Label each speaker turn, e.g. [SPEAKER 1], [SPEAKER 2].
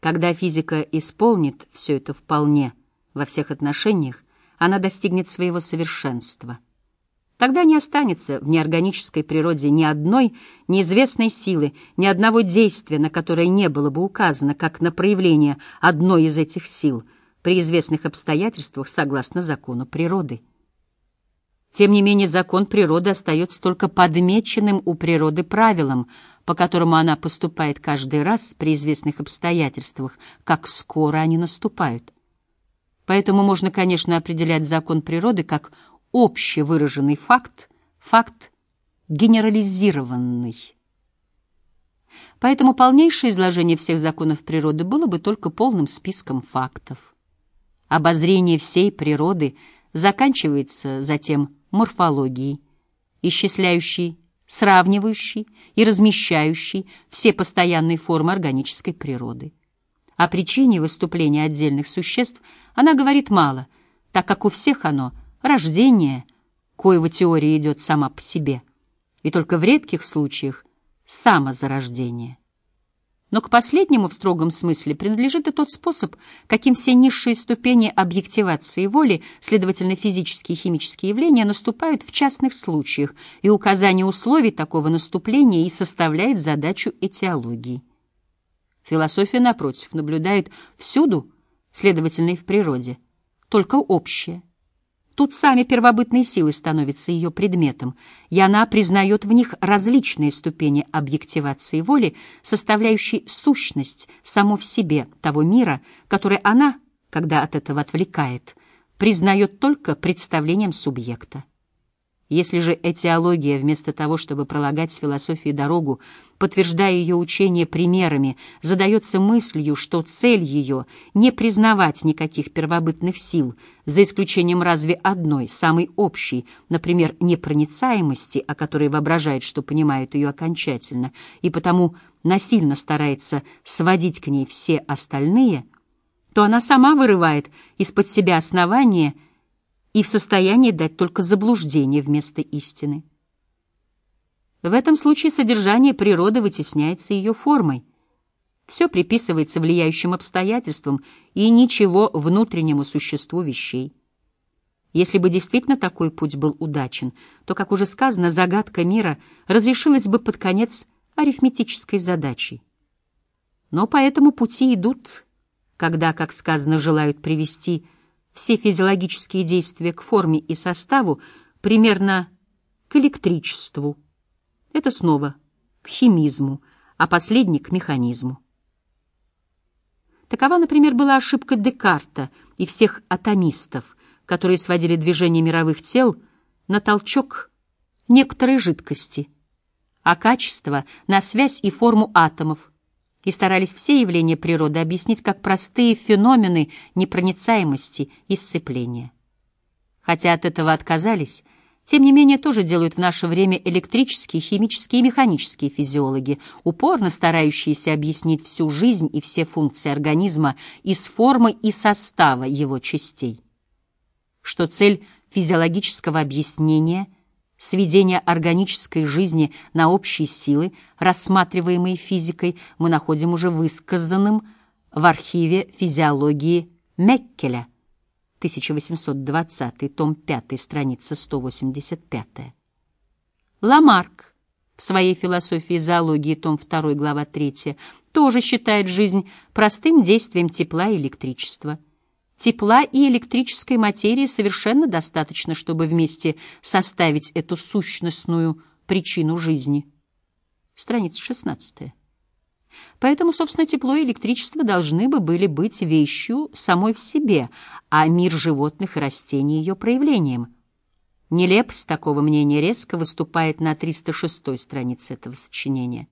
[SPEAKER 1] Когда физика исполнит все это вполне во всех отношениях, она достигнет своего совершенства. Тогда не останется в неорганической природе ни одной неизвестной силы, ни одного действия, на которое не было бы указано, как на проявление одной из этих сил при известных обстоятельствах согласно закону природы. Тем не менее, закон природы остается только подмеченным у природы правилом, по которому она поступает каждый раз при известных обстоятельствах, как скоро они наступают. Поэтому можно, конечно, определять закон природы как общевыраженный факт, факт генерализированный. Поэтому полнейшее изложение всех законов природы было бы только полным списком фактов. Обозрение всей природы заканчивается затем морфологией, исчисляющей, сравнивающей и размещающей все постоянные формы органической природы. О причине выступления отдельных существ она говорит мало, так как у всех оно — рождение, коего теория идет сама по себе, и только в редких случаях — самозарождение. Но к последнему в строгом смысле принадлежит и тот способ, каким все низшие ступени объективации воли, следовательно, физические и химические явления, наступают в частных случаях, и указание условий такого наступления и составляет задачу этиологии. Философия, напротив, наблюдает всюду, следовательно, и в природе, только общее – Тут сами первобытные силы становятся ее предметом, и она признает в них различные ступени объективации воли, составляющие сущность само в себе того мира, который она, когда от этого отвлекает, признает только представлением субъекта. Если же этиология, вместо того, чтобы пролагать философии дорогу, подтверждая ее учение примерами, задается мыслью, что цель ее — не признавать никаких первобытных сил, за исключением разве одной, самой общей, например, непроницаемости, о которой воображает, что понимает ее окончательно, и потому насильно старается сводить к ней все остальные, то она сама вырывает из-под себя основания — и в состоянии дать только заблуждение вместо истины. В этом случае содержание природы вытесняется ее формой. Все приписывается влияющим обстоятельствам и ничего внутреннему существу вещей. Если бы действительно такой путь был удачен, то, как уже сказано, загадка мира разрешилась бы под конец арифметической задачей. Но по этому пути идут, когда, как сказано, желают привести все физиологические действия к форме и составу примерно к электричеству. Это снова к химизму, а последний — к механизму. Такова, например, была ошибка Декарта и всех атомистов, которые сводили движение мировых тел на толчок некоторой жидкости, а качество — на связь и форму атомов, и старались все явления природы объяснить как простые феномены непроницаемости и сцепления. Хотя от этого отказались, тем не менее тоже делают в наше время электрические, химические и механические физиологи, упорно старающиеся объяснить всю жизнь и все функции организма из формы и состава его частей. Что цель физиологического объяснения — сведения органической жизни на общие силы, рассматриваемые физикой, мы находим уже высказанным в архиве физиологии Меккеля, 1820, том 5, страница 185. Ламарк в своей философии зоологии, том 2, глава 3, тоже считает жизнь простым действием тепла и электричества – Тепла и электрической материи совершенно достаточно, чтобы вместе составить эту сущностную причину жизни. Страница 16. Поэтому, собственно, тепло и электричество должны бы были быть вещью самой в себе, а мир животных и растений — ее проявлением. Нелепость такого мнения резко выступает на 306 странице этого сочинения.